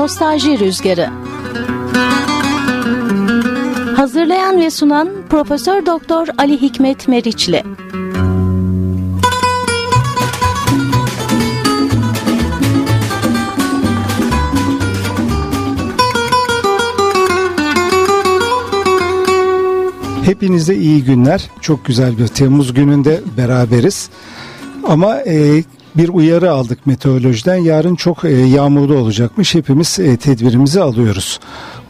Nostalji Rüzgarı Hazırlayan ve sunan Profesör Doktor Ali Hikmet Meriçli Hepinize iyi günler. Çok güzel bir Temmuz gününde beraberiz. Ama e, bir uyarı aldık meteorolojiden. Yarın çok e, yağmurlu olacakmış. Hepimiz e, tedbirimizi alıyoruz.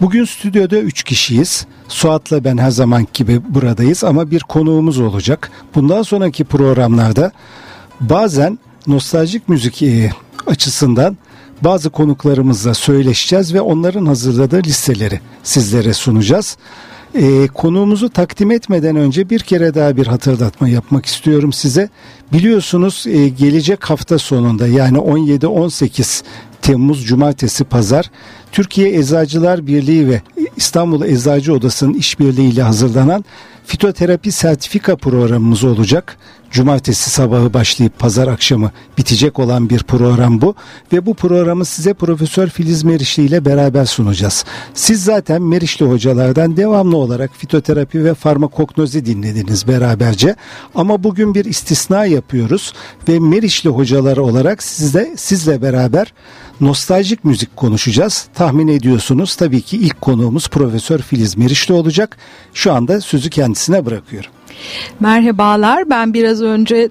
Bugün stüdyoda 3 kişiyiz. Suat'la ben her zaman gibi buradayız ama bir konuğumuz olacak. Bundan sonraki programlarda bazen nostaljik müzik e, açısından bazı konuklarımızla söyleşeceğiz ve onların hazırladığı listeleri sizlere sunacağız. E, konuğumuzu takdim etmeden önce bir kere daha bir hatırlatma yapmak istiyorum size. Biliyorsunuz e, gelecek hafta sonunda yani 17-18 Temmuz Cumartesi Pazar Türkiye Eczacılar Birliği ve İstanbul Eczacı Odası'nın işbirliğiyle hazırlanan fitoterapi sertifika programımız olacak. Cumartesi sabahı başlayıp pazar akşamı bitecek olan bir program bu ve bu programı size Profesör Filiz Meriçli ile beraber sunacağız. Siz zaten Meriçli hocalardan devamlı olarak fitoterapi ve farmakognozi dinlediniz beraberce ama bugün bir istisna yapıyoruz ve Meriçli hocaları olarak sizle sizle beraber nostaljik müzik konuşacağız. Tahmin ediyorsunuz tabii ki ilk konuğumuz Profesör Filiz Meriçli olacak. Şu anda sözü kendisine bırakıyorum. Merhabalar ben biraz önce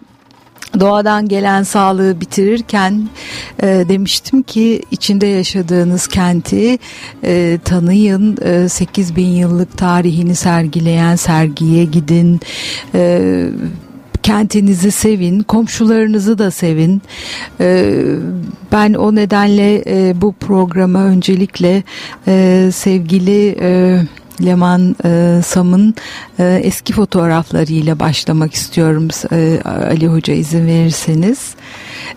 doğadan gelen sağlığı bitirirken e, demiştim ki içinde yaşadığınız kenti e, tanıyın e, 8 bin yıllık tarihini sergileyen sergiye gidin e, kentinizi sevin, komşularınızı da sevin. E, ben o nedenle e, bu programa öncelikle e, sevgili e, Leman e, Sam'ın e, eski fotoğraflarıyla başlamak istiyorum e, Ali Hoca izin verirseniz.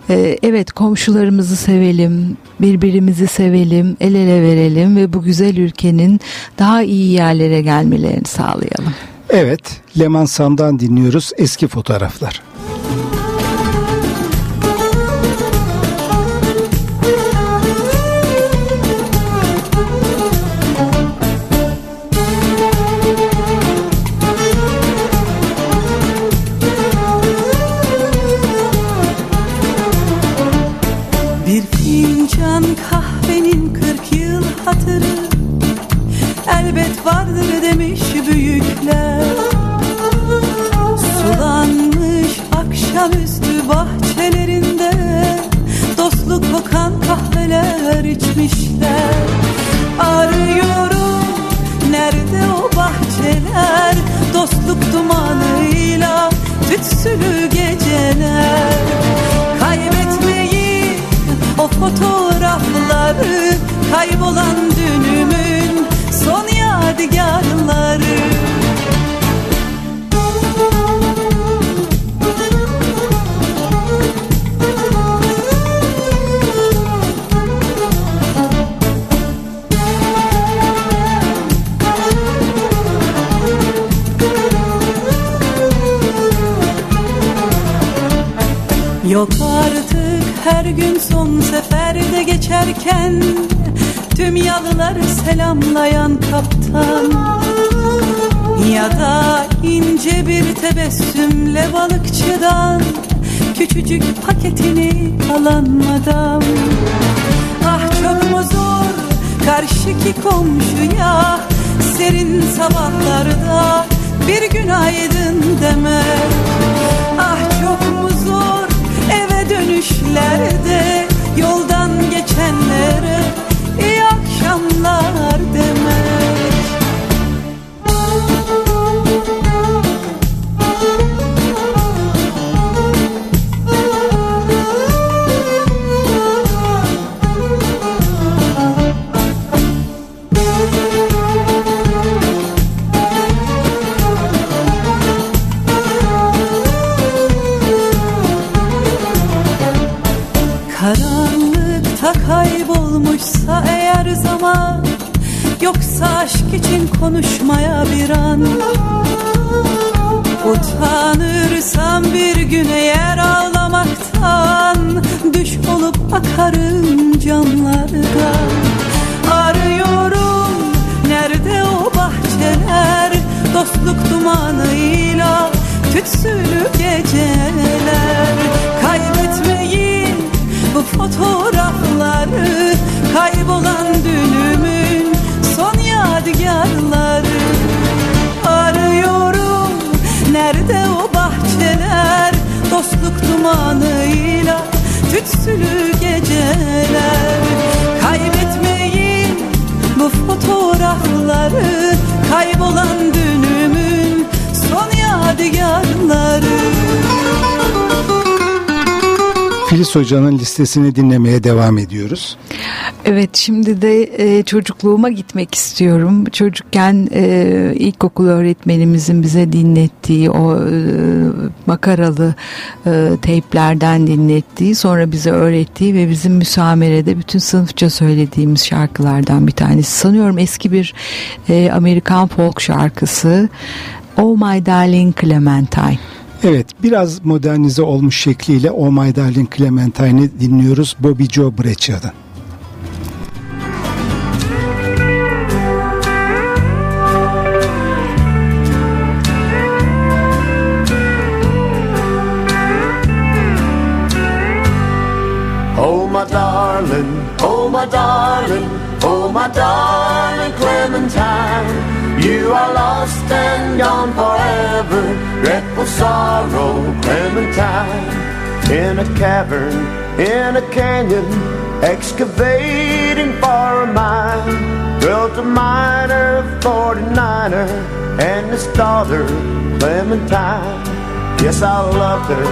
E, evet komşularımızı sevelim, birbirimizi sevelim, el ele verelim ve bu güzel ülkenin daha iyi yerlere gelmelerini sağlayalım. Evet, Leman Sam'dan dinliyoruz eski fotoğraflar. vardır demiş büyükler. Sulanmış akşamüstü bahçelerinde Dostluk kokan kahveler içmişler. Arıyorum nerede o bahçeler? Dostluk dumanıyla tütsülü geceler. Kaybetmeyi o fotoğrafları Kaybolan dünümü Yok artık her gün son seferde geçerken Tüm yalıları selamlayan kaptan. Ya da ince bir tebessümle balıkçıdan Küçücük paketini alan madam Ah çok mu zor karşıki komşuya Serin sabahlarda bir günaydın demek? Ah çok mu zor eve dönüşlerde Yoldan geçenlere akşamlar demek Konuşmak için konuşmaya bir an. Utanırsam bir gün eğer ağlamaktan Düş olup bakarım camlarda Arıyorum nerede o bahçeler? Dostluk dumanıyla tütsülü geceler. Kaybetmeyin bu fotoğrafları. Kaybolan dünümü yadigarları Arıyorum. Nerede o bahçeler? Dostluk dumanıyla Filiz Hoca'nın listesini dinlemeye devam ediyoruz. Evet şimdi de e, çocukluğuma gitmek istiyorum. Çocukken e, ilkokul öğretmenimizin bize dinlettiği o e, makaralı e, teyplerden dinlettiği sonra bize öğrettiği ve bizim müsamerede bütün sınıfça söylediğimiz şarkılardan bir tanesi. Sanıyorum eski bir e, Amerikan folk şarkısı. Oh My Darling Clementine. Evet biraz modernize olmuş şekliyle Oh My Darling Clementine'i dinliyoruz Bobby Joe Breccia'dan. Oh my darling, oh my darling, oh my darling Clementine, you are lost and gone forever. Dreadful sorrow, Clementine, in a cavern, in a canyon, excavating for a mine, Built a miner, 49er, and his daughter, Clementine. Yes, I loved her,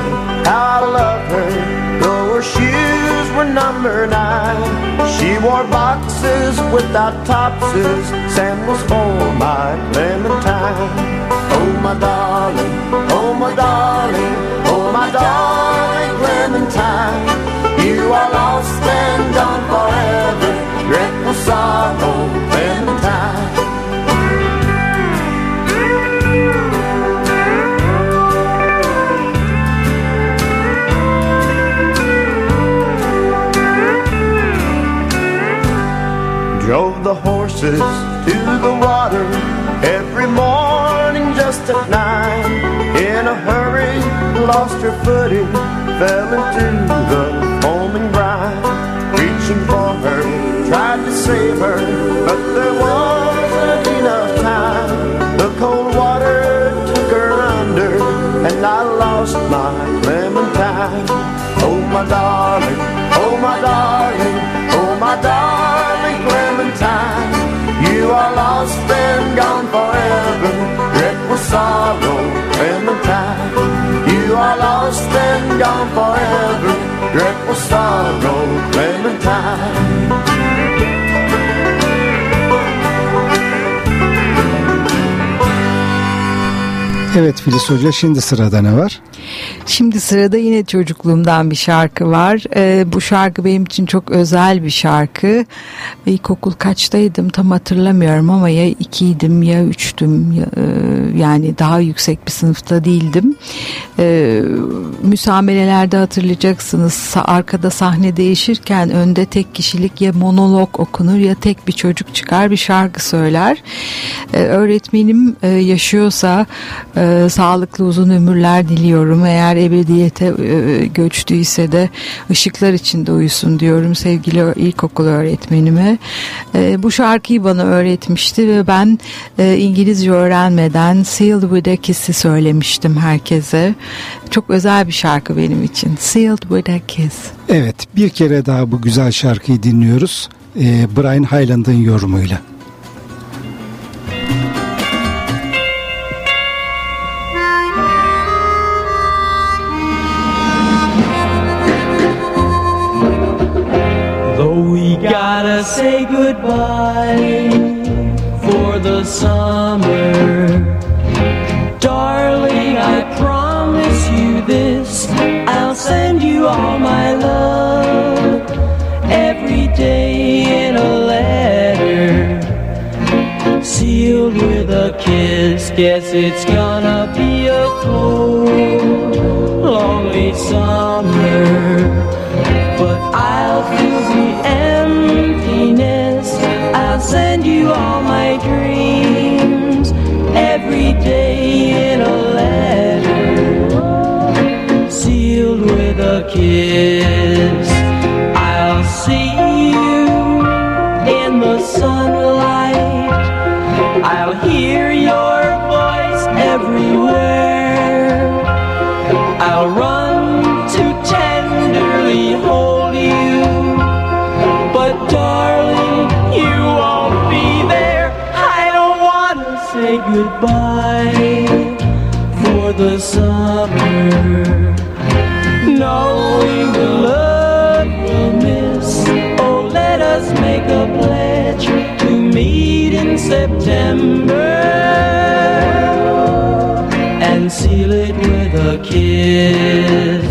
how I loved her. Though her shoes were number nine, she wore boxes without topses, sandals for my Clementine. Oh, my darling, oh, my darling, oh, my darling Clementine. You are lost and gone forever, dreadful sorrow, oh Clementine. Drove the horses lost her footing, fell into the Clementine. Evet Filiz Hoca şimdi sırada ne var? Şimdi sırada yine çocukluğumdan bir şarkı var. Ee, bu şarkı benim için çok özel bir şarkı. İlkokul kaçtaydım tam hatırlamıyorum ama ya ikiydim ya üçtüm. Ya, e, yani daha yüksek bir sınıfta değildim. Ee, müsamerelerde hatırlayacaksınız. Arkada sahne değişirken önde tek kişilik ya monolog okunur ya tek bir çocuk çıkar bir şarkı söyler. Ee, öğretmenim e, yaşıyorsa e, sağlıklı uzun ömürler diliyorum. Eğer ebediyete e, göçtüyse de ışıklar içinde uyusun diyorum sevgili ilkokul öğretmenime. E, bu şarkıyı bana öğretmişti ve ben e, İngilizce öğrenmeden Sealed with a Kiss'i söylemiştim herkese. Çok özel bir şarkı benim için. Sealed with a Kiss. Evet bir kere daha bu güzel şarkıyı dinliyoruz. Brian Hyland'ın yorumuyla. Say goodbye for the summer, darling, I promise you this I'll send you all my love every day in a letter, sealed with a kiss. Guess it's gonna be a cold, lonely summer but all my dreams every day in a letter sealed with a kiss. goodbye for the summer, knowing the love we'll miss. Oh, let us make a pledge to meet in September and seal it with a kiss.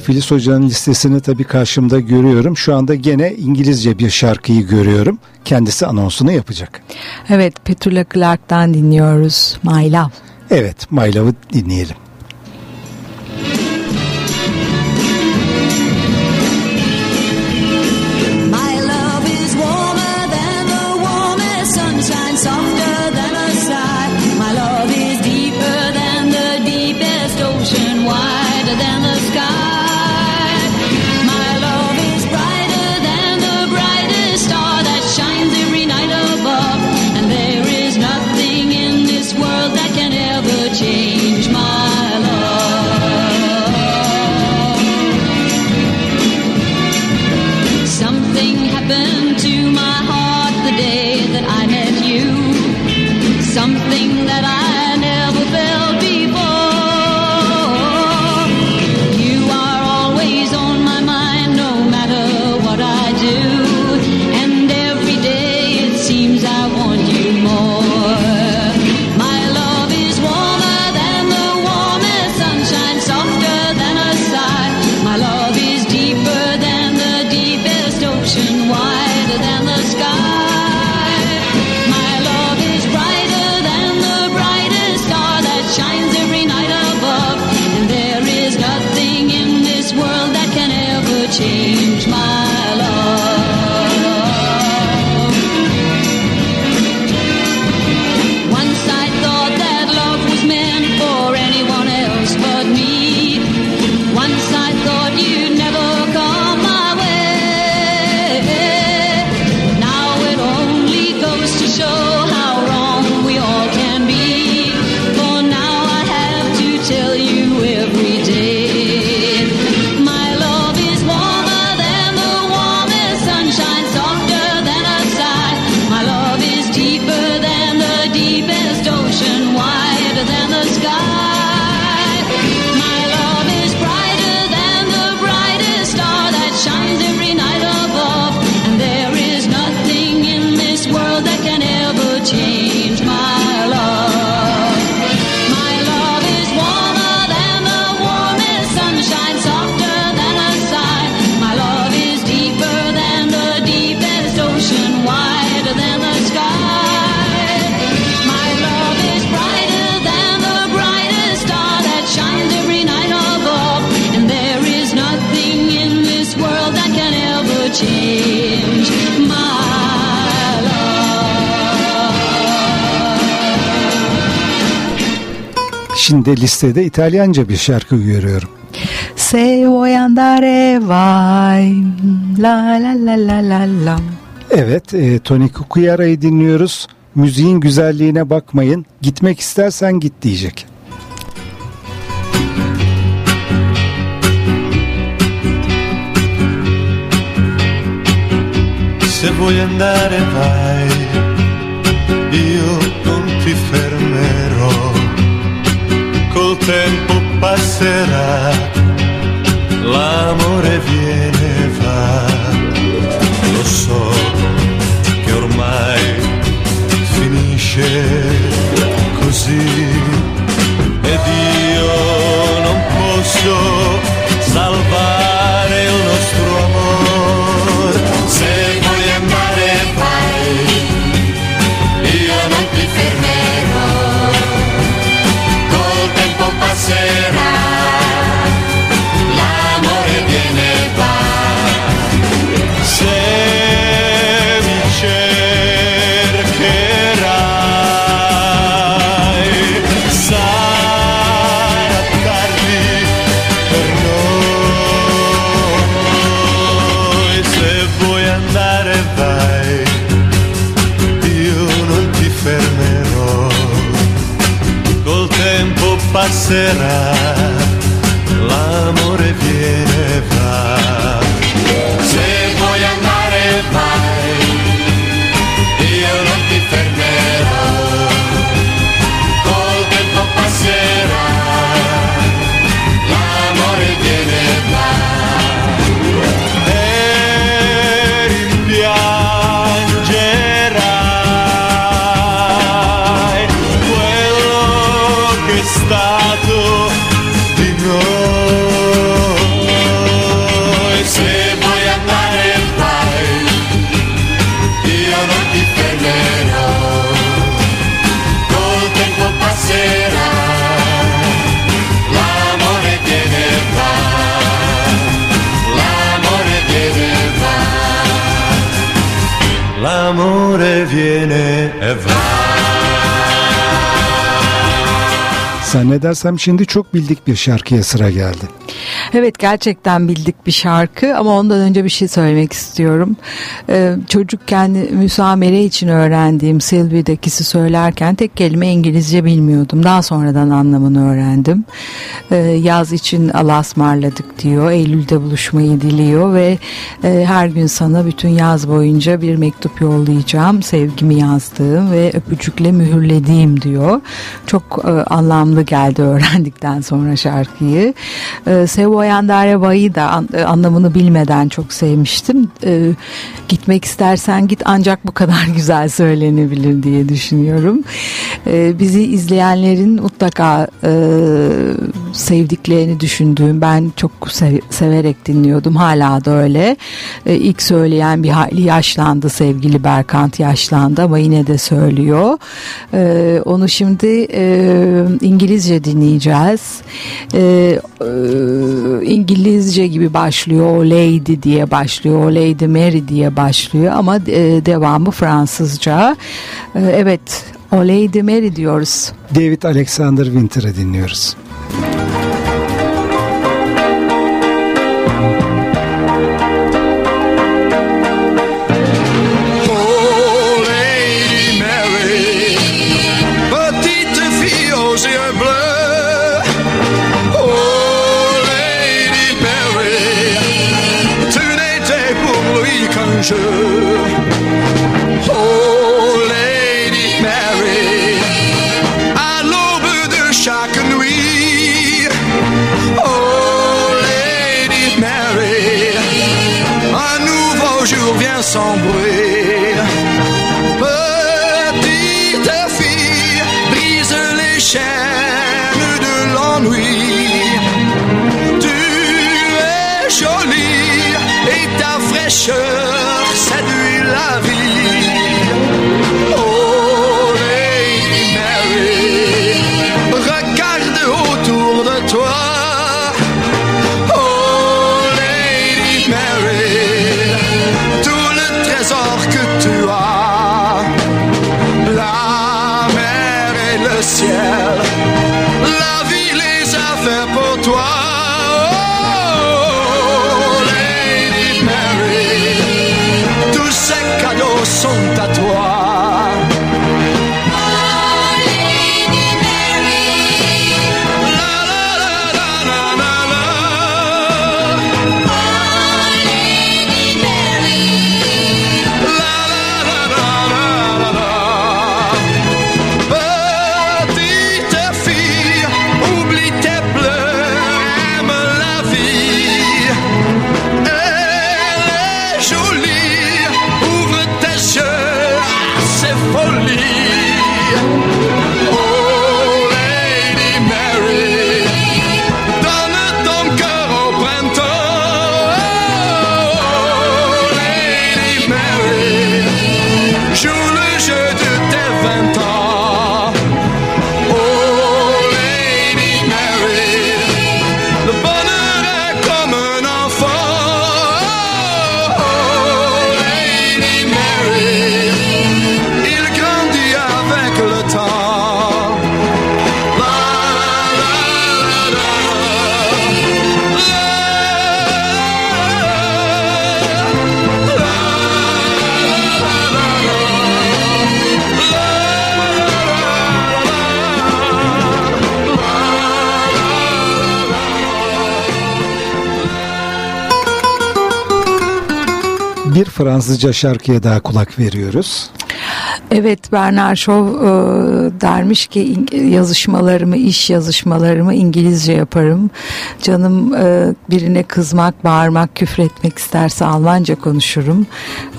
Filiz Hoca'nın listesini tabii karşımda görüyorum. Şu anda gene İngilizce bir şarkıyı görüyorum. Kendisi anonsunu yapacak. Evet, Petula Clark'tan dinliyoruz My Love. Evet, My Love'ı dinleyelim. I never felt. içinde listede İtalyanca bir şarkı görüyorum. Se vuoi andare vai la la la la la la Evet, e, Tony Cucchiara'yı dinliyoruz. Müziğin güzelliğine bakmayın. Gitmek istersen git diyecek. Se vuoi andare vai, io non ti fermerò. Col tempo passerà, l'amore viene e va, lo so che ormai finisce così ed io non posso salvare será. Zannedersem şimdi çok bildik bir şarkıya sıra geldi. Evet gerçekten bildik bir şarkı ama ondan önce bir şey söylemek istiyorum. Ee, çocukken müsamere için öğrendiğim Sylvie'dekisi söylerken tek kelime İngilizce bilmiyordum. Daha sonradan anlamını öğrendim. Ee, yaz için alasmarladık diyor. Eylül'de buluşmayı diliyor ve e, her gün sana bütün yaz boyunca bir mektup yollayacağım. Sevgimi yazdığım ve öpücükle mühürlediğim diyor. Çok e, anlamlı geldi öğrendikten sonra şarkıyı. E, Sevoyan Dareva'yı da an- e, anlamını bilmeden çok sevmiştim. E, gitmek istersen git ancak bu kadar güzel söylenebilir diye düşünüyorum. E, bizi izleyenlerin mutlaka e, sevdiklerini düşündüğüm ben çok sev- severek dinliyordum. Hala da öyle. E, ilk söyleyen bir hayli yaşlandı sevgili Berkant yaşlandı ama yine de söylüyor. E, onu şimdi e, İngilizce dinleyeceğiz. E, e, İngilizce gibi başlıyor. O Lady diye başlıyor. O Lady Mary diye başlıyor ama e, devamı Fransızca. E, evet o Lady Mary diyoruz. David Alexander Winter'ı dinliyoruz. Oh, Fransızca şarkıya daha kulak veriyoruz. Evet Bernard Shaw e, dermiş ki "İng- yazışmalarımı, iş yazışmalarımı İngilizce yaparım. Canım e, birine kızmak, bağırmak, küfretmek isterse Almanca konuşurum.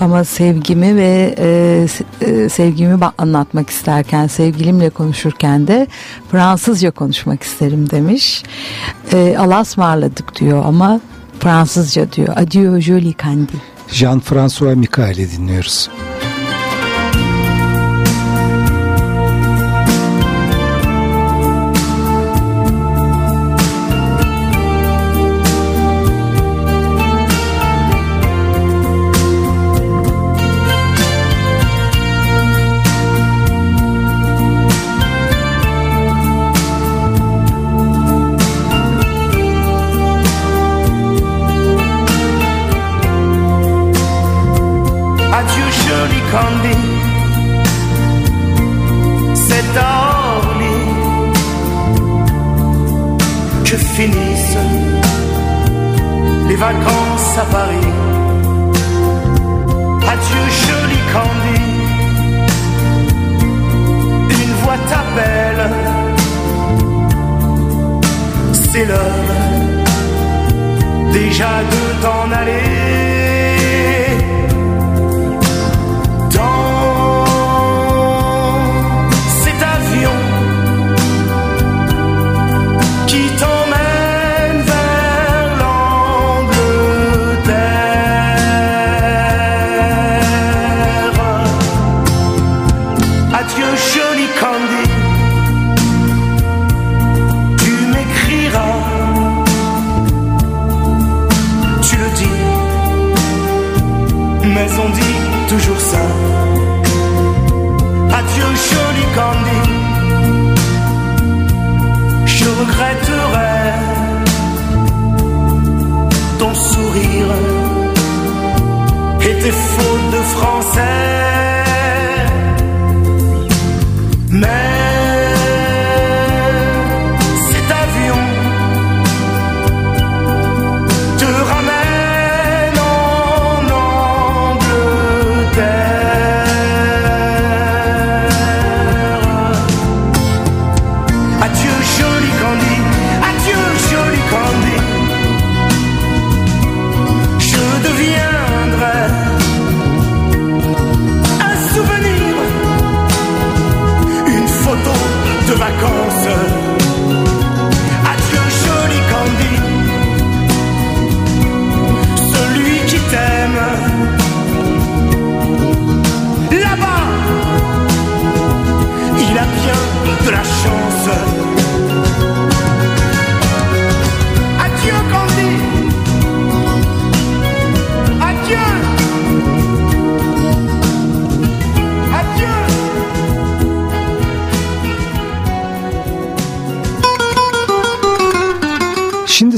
Ama sevgimi ve e, e, sevgimi anlatmak isterken, sevgilimle konuşurken de Fransızca konuşmak isterim demiş. E, Alasmarladık diyor ama Fransızca diyor. Adieu joli candy. Jean-François Michael'i dinliyoruz.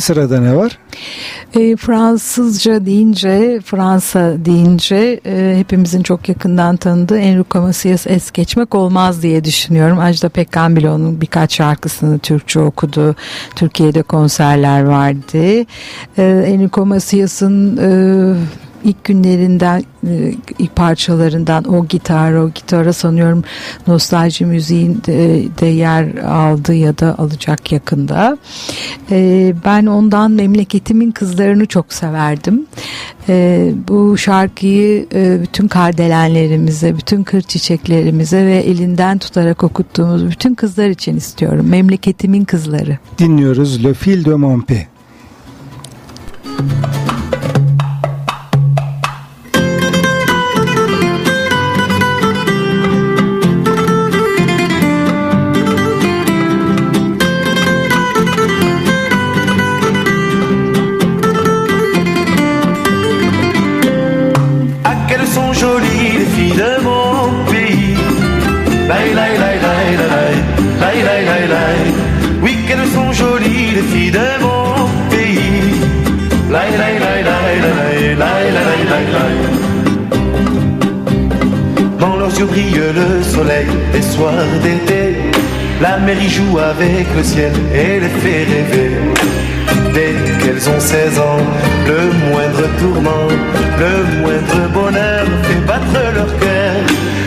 Sırada ne var? E, Fransızca deyince, Fransa deyince e, hepimizin çok yakından tanıdığı Enrico Macias es geçmek olmaz diye düşünüyorum. Ajda Pekkan bile onun birkaç şarkısını Türkçe okudu. Türkiye'de konserler vardı. E, Enrico Macias'ın e, ilk günlerinden e, ilk parçalarından o gitar o gitara sanıyorum nostalji müziğin de, yer aldı ya da alacak yakında. E, ben ondan memleketimin kızlarını çok severdim. E, bu şarkıyı bütün kardelenlerimize, bütün kır çiçeklerimize ve elinden tutarak okuttuğumuz bütün kızlar için istiyorum. Memleketimin kızları. Dinliyoruz Le Fil de Mon Pé. Ah, mer joue avec le ciel et les fait rêver. Dès qu'elles ont 16 ans, le moindre tourment, le moindre beau battre leur cœur.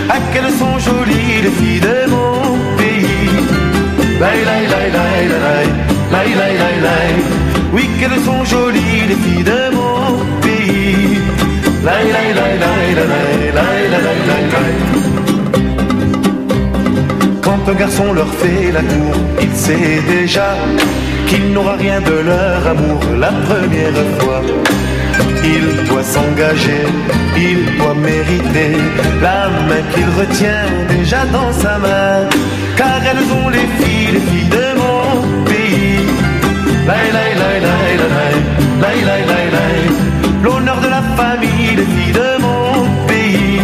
Ah, qu'elles sont jolies les filles de mon pays. Laï, laï, laï, laï, laï, laï, laï, laï, laï. Oui, qu'elles sont jolies les filles de mon pays. Laï, laï, laï, laï, laï, laï, laï, laï, laï. Un garçon leur fait la cour, il sait déjà qu'il n'aura rien de leur amour la première fois. Il doit s'engager, il doit mériter la main qu'il retient déjà dans sa main. Car elles ont les filles, les filles de mon pays. L'honneur de la famille, les filles de mon pays.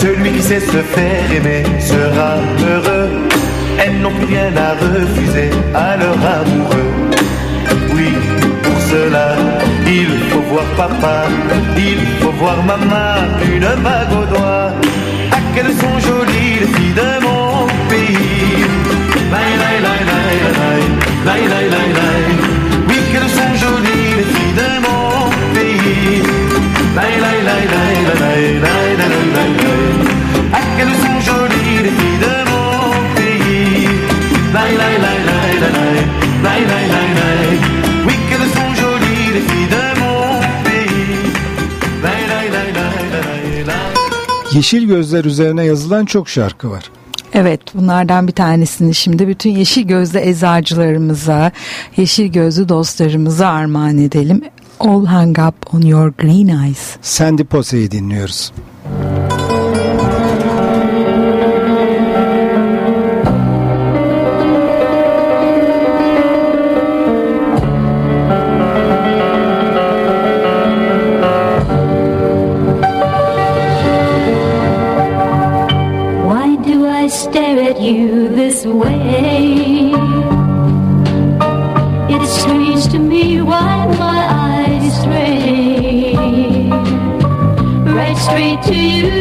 Celui qui sait se faire aimer sera heureux. Elles n'ont rien à refuser à leur amoureux. Oui, pour cela, il faut voir papa, il faut voir maman, une bague au doigt. Yeşil gözler üzerine yazılan çok şarkı var. Evet bunlardan bir tanesini şimdi bütün yeşil gözlü eczacılarımıza, yeşil gözlü dostlarımıza armağan edelim. All hung up on your green eyes. Sandy Posey'i dinliyoruz. Why you this way? It's strange to me why my eyes stray right straight to you.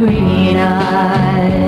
green eyes.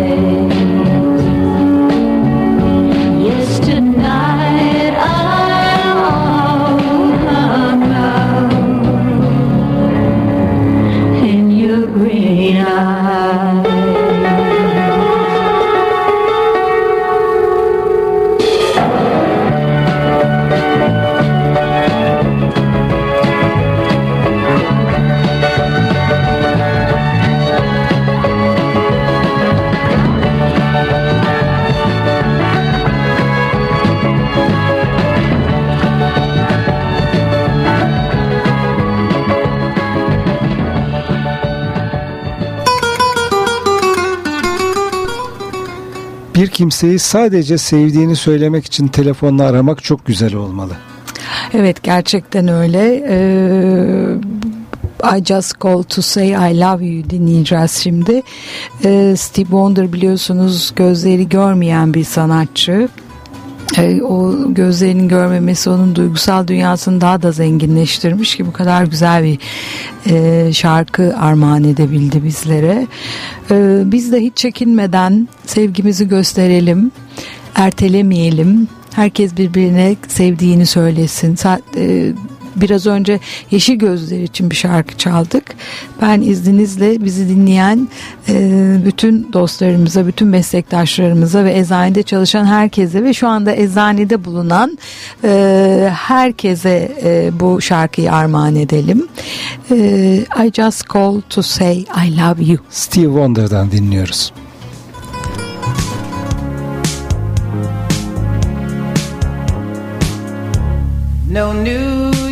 Kimseyi sadece sevdiğini söylemek için telefonla aramak çok güzel olmalı. Evet gerçekten öyle. Ee, I Just Call To Say I Love You dinleyeceğiz şimdi. Ee, Steve Wonder biliyorsunuz gözleri görmeyen bir sanatçı. Ee, o gözlerinin görmemesi onun duygusal dünyasını daha da zenginleştirmiş ki bu kadar güzel bir e, şarkı armağan edebildi bizlere. Ee, biz de hiç çekinmeden sevgimizi gösterelim, ertelemeyelim. Herkes birbirine sevdiğini söylesin. Sa- e, Biraz önce Yeşil Gözler için bir şarkı çaldık. Ben izninizle bizi dinleyen e, bütün dostlarımıza, bütün meslektaşlarımıza ve eczanede çalışan herkese ve şu anda eczanede bulunan e, herkese e, bu şarkıyı armağan edelim. E, I just call to say I love you. Steve Wonder'dan dinliyoruz. No New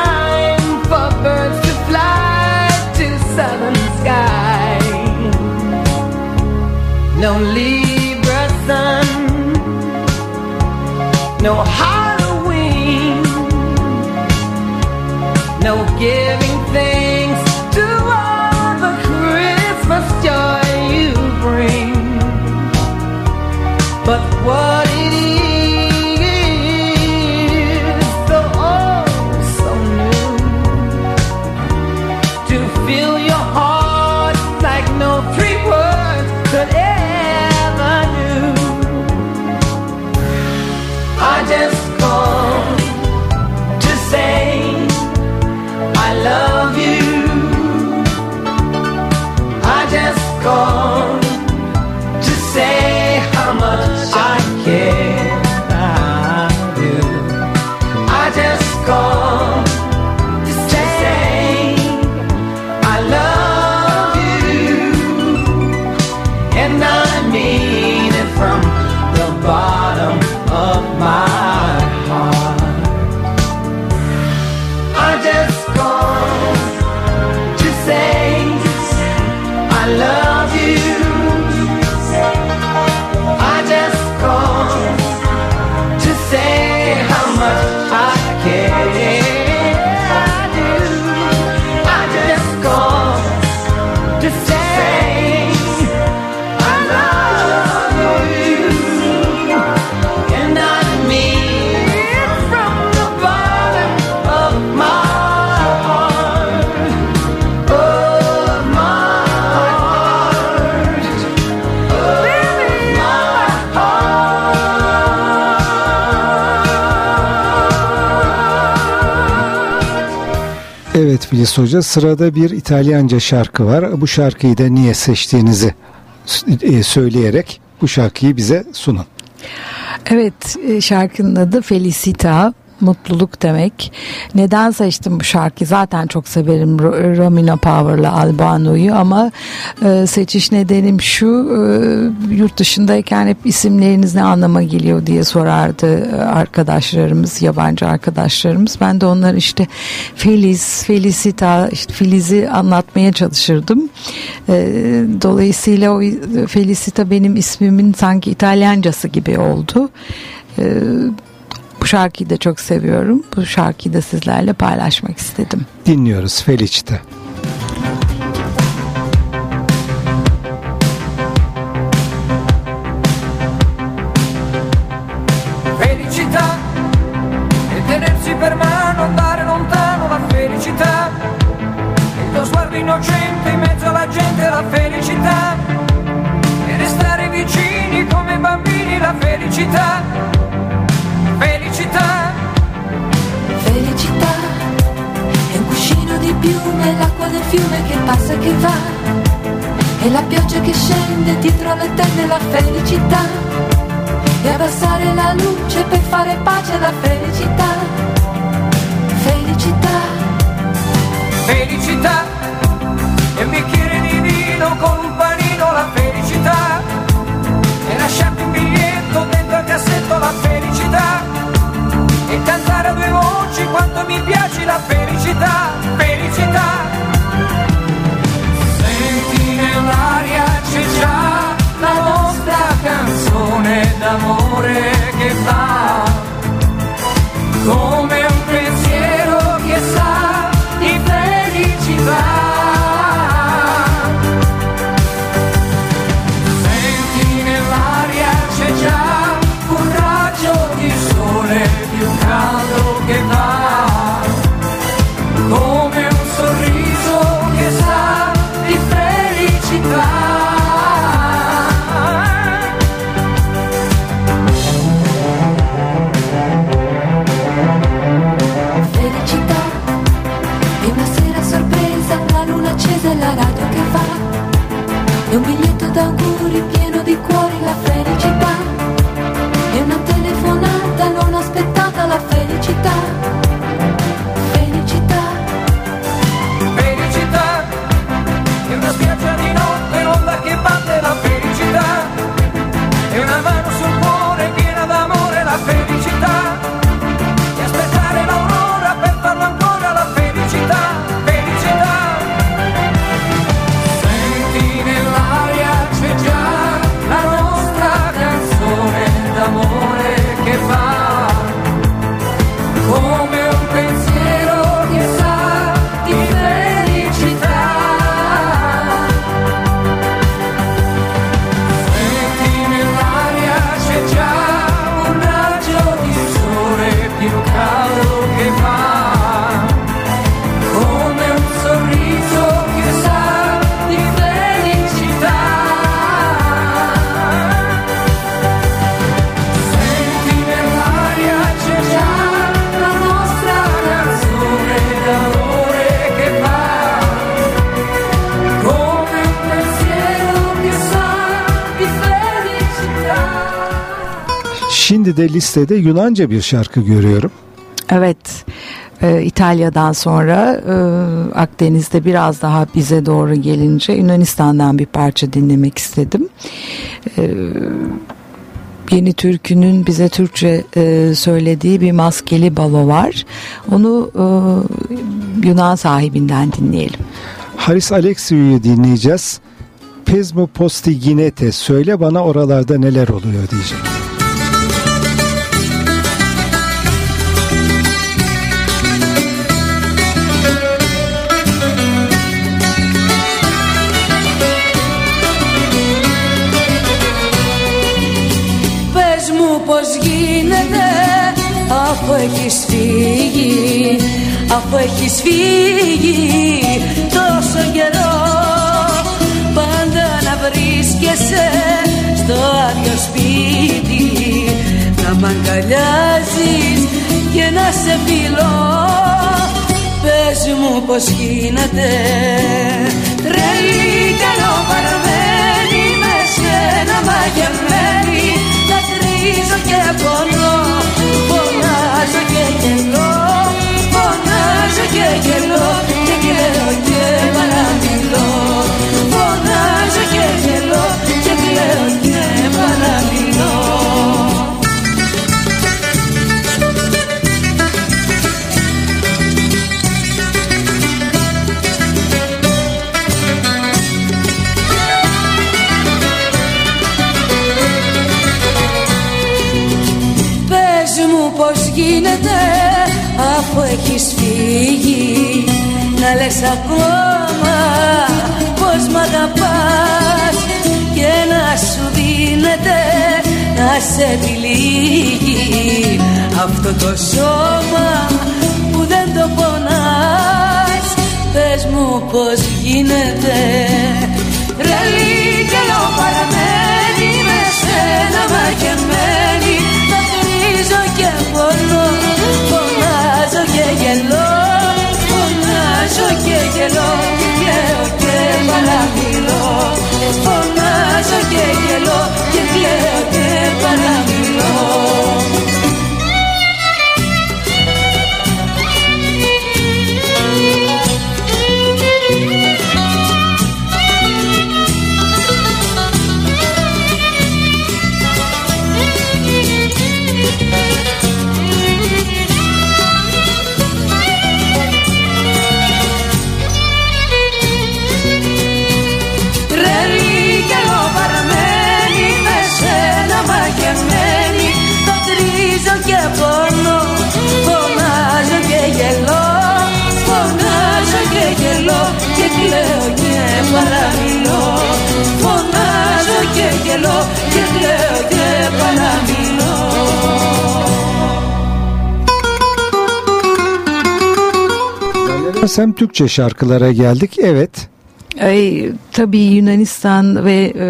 No Libra sun, no Filiz Hoca. Sırada bir İtalyanca şarkı var. Bu şarkıyı da niye seçtiğinizi e, söyleyerek bu şarkıyı bize sunun. Evet e, şarkının adı Felicita mutluluk demek. Neden seçtim bu şarkıyı? Zaten çok severim Ro- Romina Power'la Albano'yu ama e, seçiş nedenim şu e, yurt dışındayken hep isimleriniz ne anlama geliyor diye sorardı e, arkadaşlarımız, yabancı arkadaşlarımız. Ben de onlar işte Feliz, Felicita, işte Filiz'i anlatmaya çalışırdım. E, dolayısıyla o Felicita benim ismimin sanki İtalyancası gibi oldu. Bu şarkıyı da çok seviyorum. Bu şarkıyı da sizlerle paylaşmak istedim. Dinliyoruz Felicita. Tende la felicità. E abbassare la luce per fare pace alla felicità. Felicità. Felicità e un bicchiere di vino con un panino la felicità e lasciarti un biglietto dentro al cassetto la felicità e cantare a due voci quanto mi piace la felicità. Şimdi de listede Yunanca bir şarkı görüyorum. Evet. e, İtalya'dan sonra e, Akdeniz'de biraz daha bize doğru gelince Yunanistan'dan bir parça dinlemek istedim. E, Yeni Türkü'nün bize Türkçe e, söylediği bir maskeli balo var. Onu e, Yunan sahibinden dinleyelim. Haris Alexiou'yu dinleyeceğiz. Pezmo posti ginete söyle bana oralarda neler oluyor diyecek. Αφού έχεις φύγει Αφού έχεις φύγει τόσο καιρό Πάντα να βρίσκεσαι στο άδειο σπίτι Να μ' αγκαλιάζεις και να σε φιλώ. Πες μου πως γίνεται λες ακόμα πως μ' αγαπάς Και να σου δίνεται να σε τυλίγει Αυτό το σώμα που δεν το πονάς Πες μου πως γίνεται. Ρελή και παραμένει με σένα μαγεμένη. Δακρύζω και πονώ Φωνάζω και γελώ. Φωνάζω και γελώ Και κλαίω και παραμιλώ. Φωνάζω και γελώ Και κλαίω και παραμιλώ Hem Türkçe şarkılara geldik. Evet. Ay, tabii Yunanistan ve e,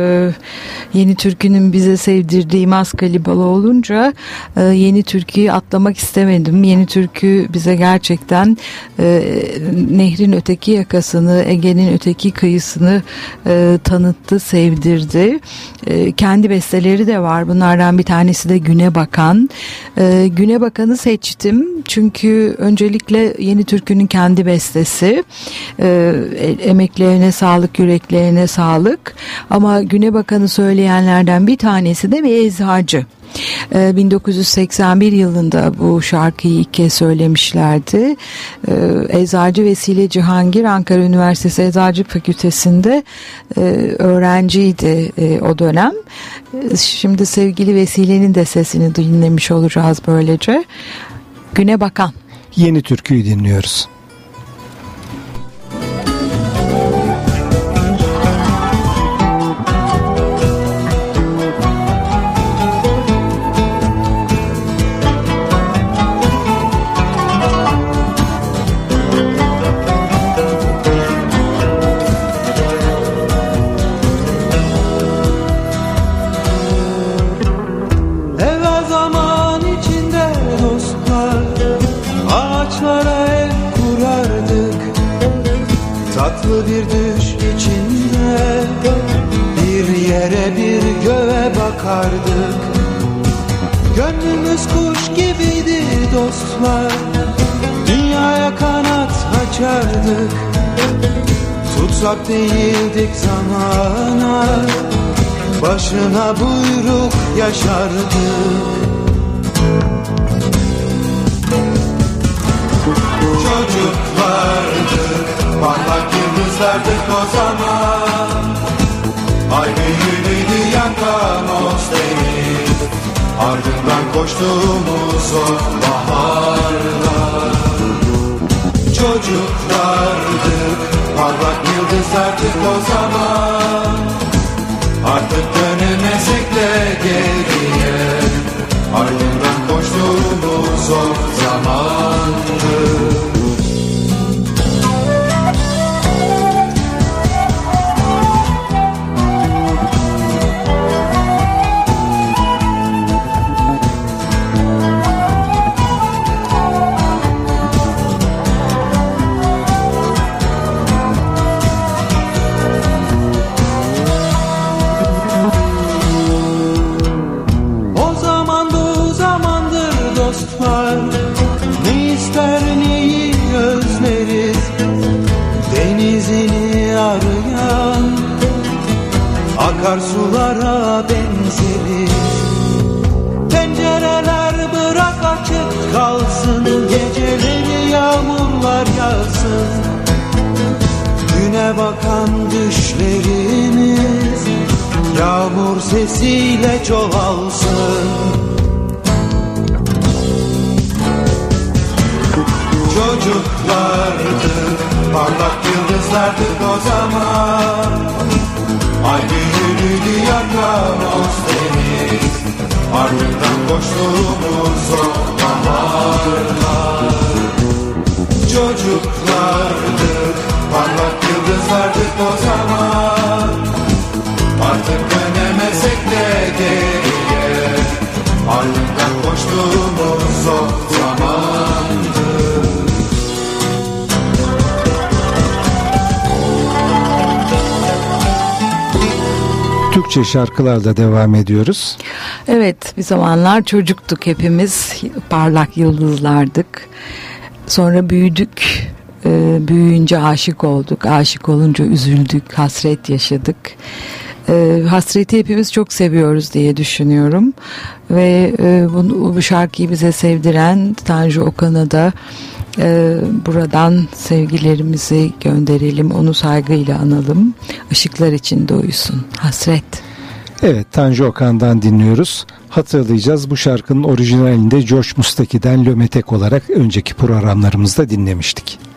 Yeni Türkü'nün bize sevdirdiği Maskali Balı olunca e, Yeni Türkü'yü atlamak istemedim. Yeni Türkü bize gerçekten e, nehrin öteki yakasını, Ege'nin öteki kıyısını e, tanıttı, sevdirdi. E, kendi besteleri de var. Bunlardan bir tanesi de Güne Bakan. E, Güne Bakan'ı seçtim çünkü öncelikle Yeni Türkü'nün kendi bestesi. E, emeklerine sağlık, yüreklerine sağlık. Ama Güne Bakan'ı söyleyenlerden bir tanesi de bir eczacı. Ee, 1981 yılında bu şarkıyı ilk kez söylemişlerdi. Ee, Eczacı Vesile Cihangir Ankara Üniversitesi Eczacılık Fakültesi'nde e, öğrenciydi e, o dönem. E, Şimdi sevgili Vesile'nin de sesini dinlemiş olacağız böylece. Güne Bakan. Yeni türküyü dinliyoruz. Tatlı bir düş içinde Bir yere bir göğe bakardık. Gönlümüz kuş gibiydi dostlar Dünyaya kanat açardık. Tutsak değildik zamana Başına buyruk yaşardık. Çocuklardık, parlak yıldızlardık o zaman Ay büyülüydü yakamoz deniz Ardından koştuğumuz o baharlar. Çocuklardık, parlak yıldızlardık o zaman Artık dönemezsek de geriye. Ardından koştuğumuz o zamandı Bakan düşlerimiz Yağmur sesiyle çoğalsın. Çocuklardık, parlak yıldızlardık o zaman. Ay büyülüydü yakamoz deniz Ardından koştuğumuz o baharlar Çocuklardık, parlak yıldızlardık o zaman Artık dönemesek de geriye Ardından koştuğumuz o zamandı Türkçe şarkılarla devam ediyoruz. Evet bir zamanlar çocuktuk hepimiz parlak yıldızlardık. Sonra büyüdük e, büyüyünce aşık olduk aşık olunca üzüldük hasret yaşadık. E, hasreti hepimiz çok seviyoruz diye düşünüyorum ve e, bunu, bu şarkıyı bize sevdiren Tanju Okan'a da e, buradan sevgilerimizi gönderelim onu saygıyla analım ışıklar içinde uyusun hasret. Evet Tanju Okan'dan dinliyoruz. Hatırlayacağız bu şarkının orijinalinde Josh Mustaki'den Lömetek olarak önceki programlarımızda dinlemiştik.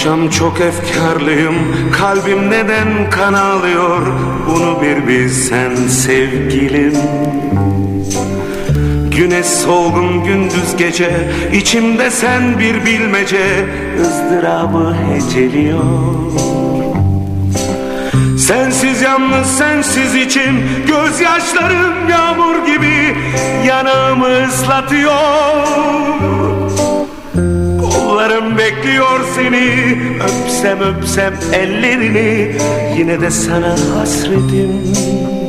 Akşam çok efkarlıyım. Kalbim neden kan ağlıyor Bunu bir bilsen sevgilim Güneş solgun gündüz gece içimde sen bir bilmece ızdırabı heceliyor. Sensiz yalnız sensiz içim Gözyaşlarım yağmur gibi Yanağımı ıslatıyor. Kollarım bekliyor seni Öpsem öpsem ellerini Yine de sana hasretim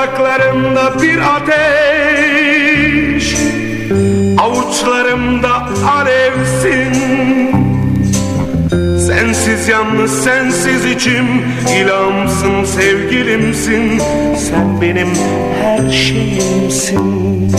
Dudaklarımda bir ateş Avuçlarımda alevsin. Sensiz yalnız sensiz içim İlhamsın sevgilimsin. Sen benim her şeyimsin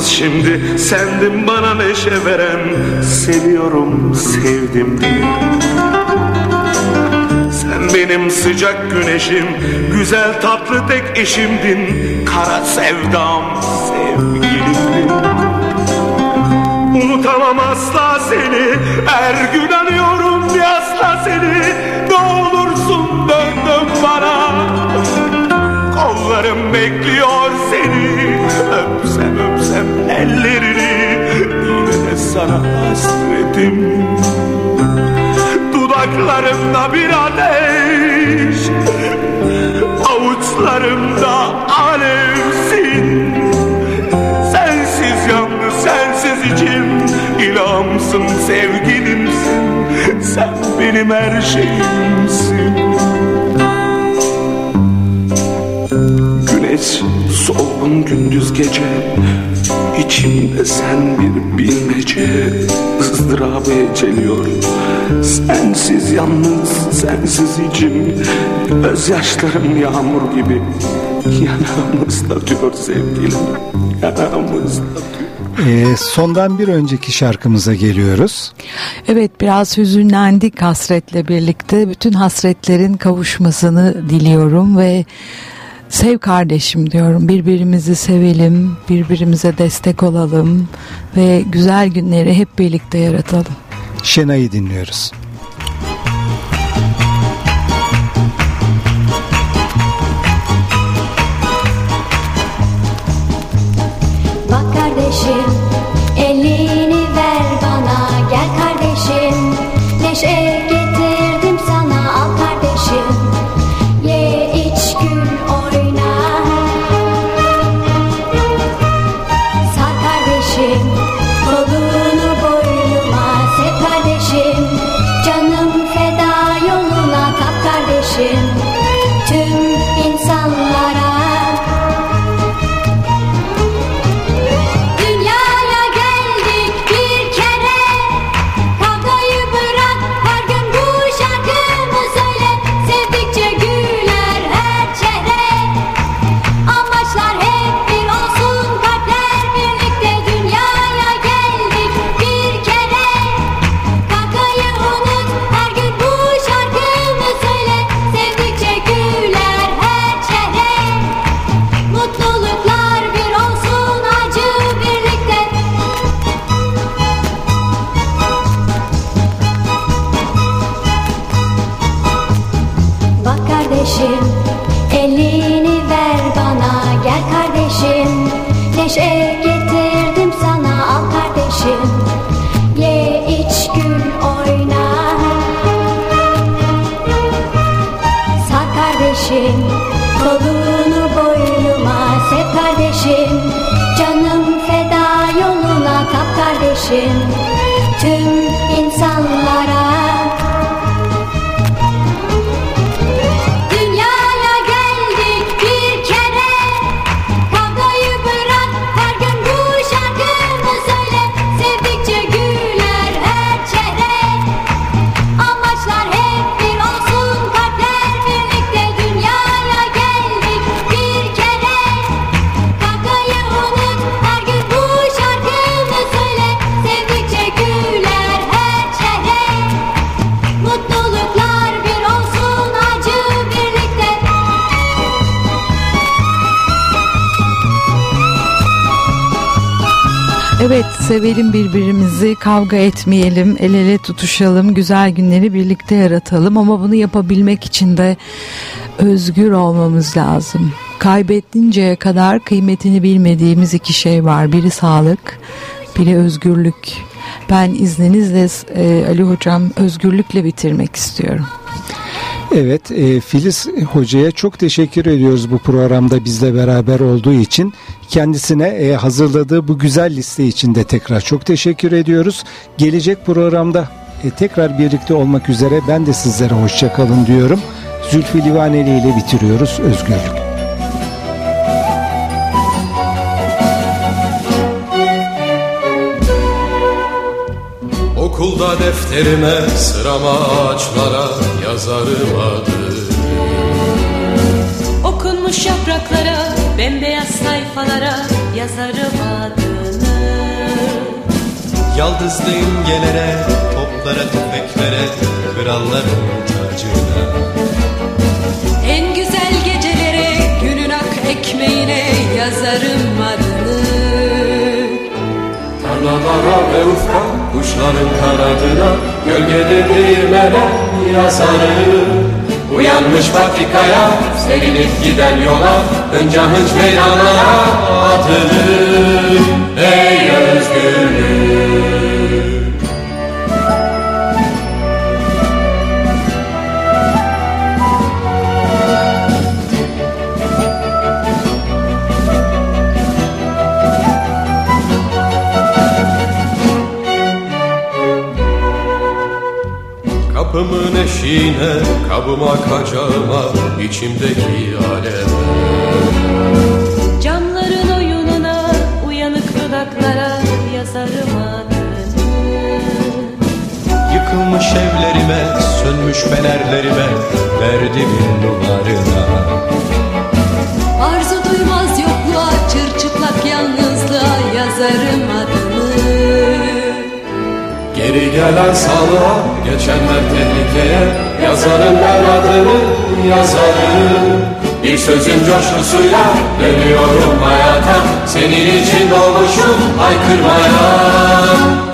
anlamsız şimdi Sendin bana neşe veren Seviyorum sevdim diye. Sen benim sıcak güneşim Güzel tatlı tek eşimdin. Kara sevdam sevgilimdin. Unutamam asla seni Her gün anıyorum yasla seni Kollarım bekliyor seni. Öpsem öpsem ellerini. Yine de sana hasretim. Dudaklarımda bir ateş. Avuçlarımda alevsin. Sensiz yalnız sensiz içim. İlhamsın sevgilimsin. Sen benim her şeyimsin Güneş solgun gündüz gece İçimde sen bir bilmece. Izdırabı eceliyor Sensiz yalnız sensiz içim. Gözyaşlarım yağmur gibi. Yanağımızda diyor sevgilim Yanağımızda Ee, sondan bir önceki şarkımıza geliyoruz. Evet biraz hüzünlendik hasretle birlikte. Bütün hasretlerin kavuşmasını diliyorum ve sev kardeşim diyorum. Birbirimizi sevelim, birbirimize destek olalım ve güzel günleri hep birlikte yaratalım. Şenay'ı dinliyoruz. Sevelim birbirimizi kavga etmeyelim el ele tutuşalım güzel günleri birlikte yaratalım ama bunu yapabilmek için de özgür olmamız lazım. Kaybettinceye kadar kıymetini bilmediğimiz iki şey var biri sağlık biri özgürlük. Ben izninizle e, Ali Hocam özgürlükle bitirmek istiyorum. Evet, e, Filiz Hoca'ya çok teşekkür ediyoruz bu programda bizle beraber olduğu için. Kendisine e, hazırladığı bu güzel liste için de tekrar çok teşekkür ediyoruz. Gelecek programda e, tekrar birlikte olmak üzere ben de sizlere hoşçakalın diyorum. Zülfü Livaneli ile bitiriyoruz Özgürlük. Okulda defterime sırama ağaçlara yazarım adını Okunmuş yapraklara, bembeyaz sayfalara yazarım adını. Yaldızlı imgelere, toplara, tüfeklere, kralların tacına En güzel gecelere, günün ak ekmeğine yazarım. Tarlalara ve ufka kuşların kanadına Gölgede değirmene yazarım Uyanmış patikaya serinip giden yola Hınca hınç meydanlara atılır. Ey özgürlük Kapımın eşiğine, kabıma kacağıma, içimdeki aleme Camların oyununa, uyanık dudaklara yazarım adını. Yıkılmış evlerime, sönmüş fenerlerime, verdimin duvarına Arzu duymaz yokluğa, çırçıplak yalnızlığa yazarım adını. Geri gelen sağlığa, geçenler tehlikeye Yazarım ben adını, yazarım. Bir sözün coşkusuyla dönüyorum hayata Senin için doğmuşum haykırmaya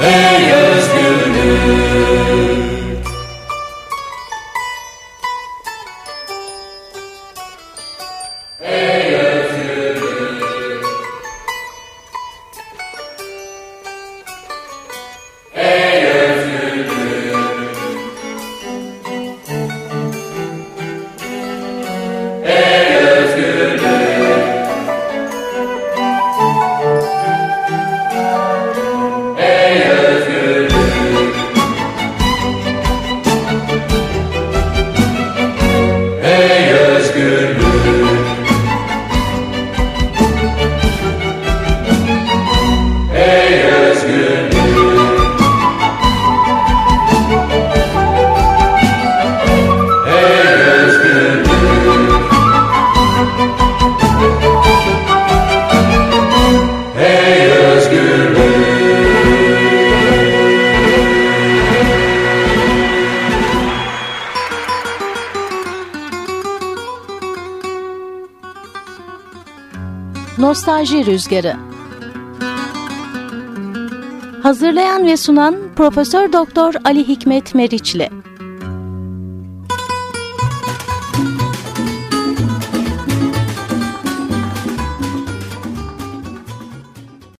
Ey özgürlük Nostalji Rüzgarı. Hazırlayan ve sunan Profesör Doktor Ali Hikmet Meriçli